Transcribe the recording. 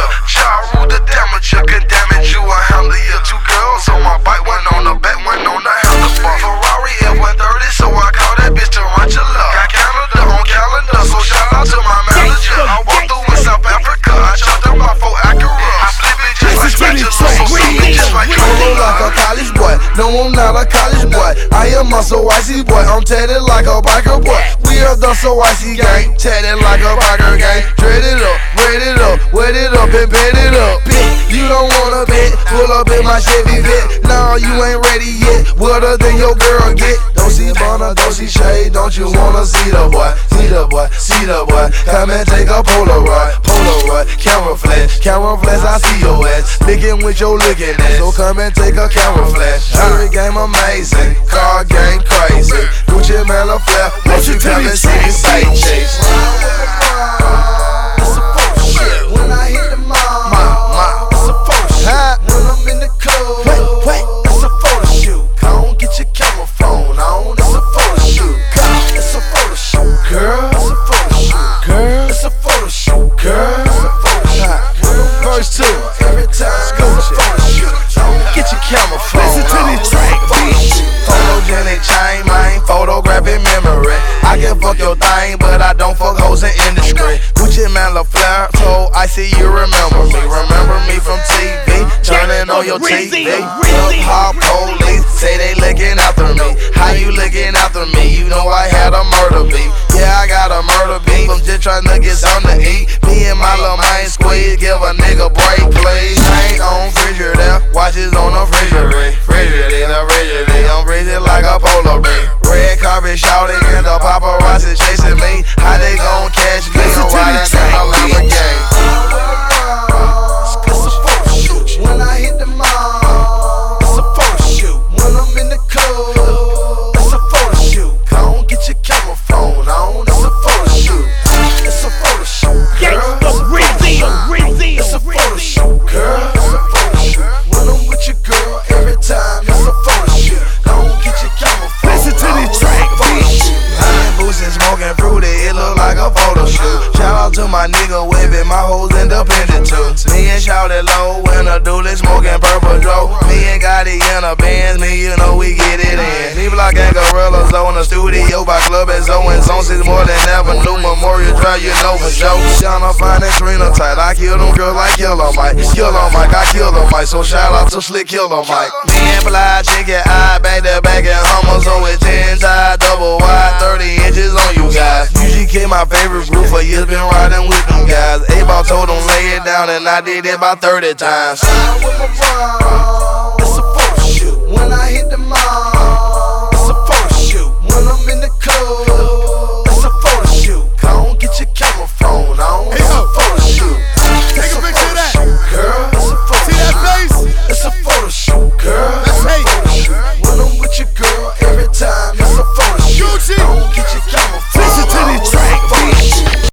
ya. Child rule the damage, you can damage you. I handle ya. Two girls on my bike, one on the back, one on the handlebar. Ferrari at 130, so I call that bitch Tarantula. Got Canada on calendar, so shout out to my manager. I walk through in South Africa, I chopped up my four Acura. I flip it just like spatula, so sweet me just like Corolla. Like a college boy, no I'm not a college boy. I am a icy boy, I'm tatted like a biker boy. We are the so icy gang, tatted like a biker gang it it up and bed it up. Bitch, you don't wanna bet, pull up in my Chevy vet. Nah, you ain't ready yet. Wetter than your girl get. Don't see Bonner, don't see Shade, don't you wanna see the boy? See the boy, see the boy. Come and take a Polaroid, Polaroid, camera flash, camera flash. I see your ass, licking with your looking ass. So come and take a camera flash. Jewelry game amazing, car game crazy. Gucci Mela flare, won't you come and see me say chase? See you remember me. Remember me from TV, turning on your TV. Hip hop police say they looking after me. How you looking after me? You know I had a murder beef. Yeah, I got a murder beef. I'm just trying to get something to eat. Me and my little man squeeze, give a nigga break, please. Ain't on Frigidaire, watches on the refrigerator. Frigidaire, Frigidaire, I'm freezing like a polar bear. Red carpet shouting and the paparazzi to my nigga Webby, my hoes independent too. Me and Shawty Lo in a dually smoking purple dro. Me and Gotti in a Benz, me you know we get it in. D Block and Gorillas on the studio by Club and so and Zone six more than ever. New Memorial Drive, you know for sure. Shana fine and Trina tight. I kill them girls like Killer Mike. Killer Mike, I kill them Mike. So shout out to Slick Killer Mike. Me and Fly Chicken Eye back to back and Hummer. So it's 10 tie, double wide, 30 my favorite group for years, been riding with them guys. A-Ball told them lay it down and I did it about 30 times. Ride with my bro. It's a shoot. When I hit the mall,